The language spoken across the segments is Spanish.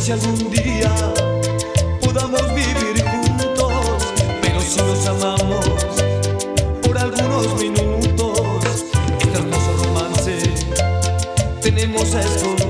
si algún día podamos vivir juntos, pero si nos amamos por algunos minutos, este hermoso romance tenemos a esconder.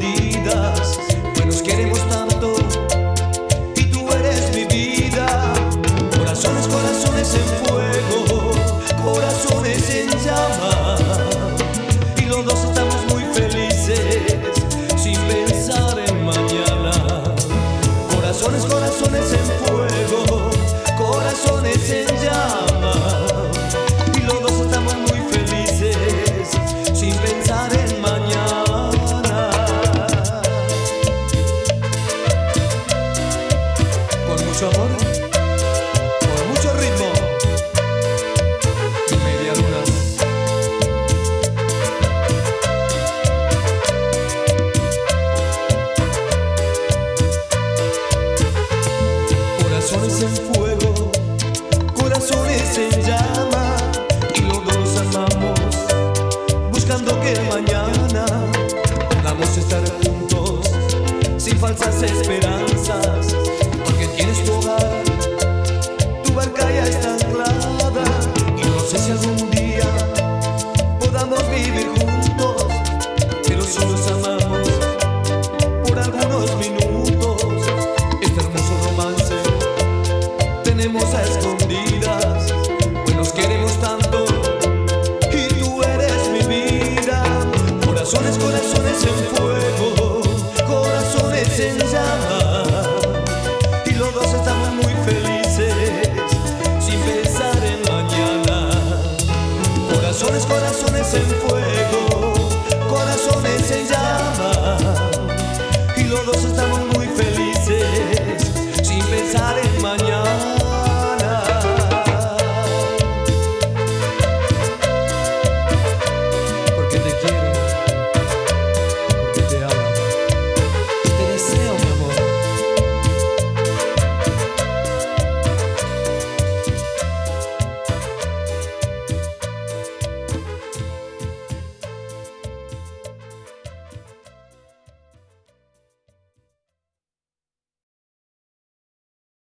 mucho con mucho ritmo. Media luna. Corazones en fuego, corazones en llama, y los dos amamos, buscando que mañana podamos estar juntos, sin falsas esperanzas. a escondidas, pues nos queremos tanto y tú eres mi vida. Corazones, corazones en fuego, corazones en llamas.